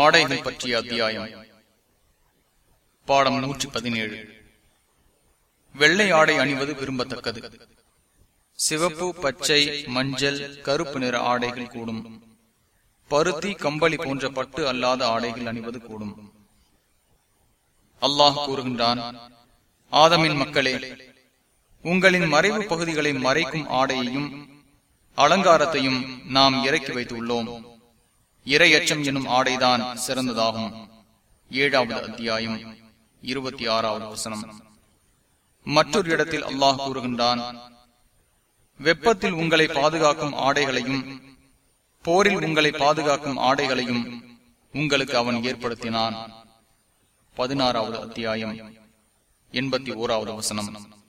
ஆடைகள் பற்றிய அத்தியாயம். பாடம் நூற்றி பதினேழு வெள்ளை ஆடை அணிவது விரும்பத்தக்கது. சிவப்பு பச்சை மஞ்சள் கருப்பு நிற ஆடைகள் கூடும். பருத்தி கம்பளி போன்ற பட்டு அல்லாத ஆடைகள் அணிவது கூடும். அல்லாஹ் கூறுகின்றான் ஆதமின் மக்களே உங்களின் மறைவு பகுதிகளை மறைக்கும் ஆடையையும் அலங்காரத்தையும் நாம் இறக்கி வைத்துள்ளோம். இரையச்சம் எனும் ஆடைதான் சிறந்ததாகும். ஏழாவது அத்தியாயம் இருபத்தி ஆறாவது வசனம். மற்றொரு இடத்தில் அல்லாஹ் கூறுகின்றான் வெப்பத்தில் உங்களை பாதுகாக்கும் ஆடைகளையும் போரில் உங்களை பாதுகாக்கும் ஆடைகளையும் உங்களுக்கு அவன் ஏற்படுத்தினான். பதினாறாவது அத்தியாயம் எண்பத்தி ஓராவது வசனம்.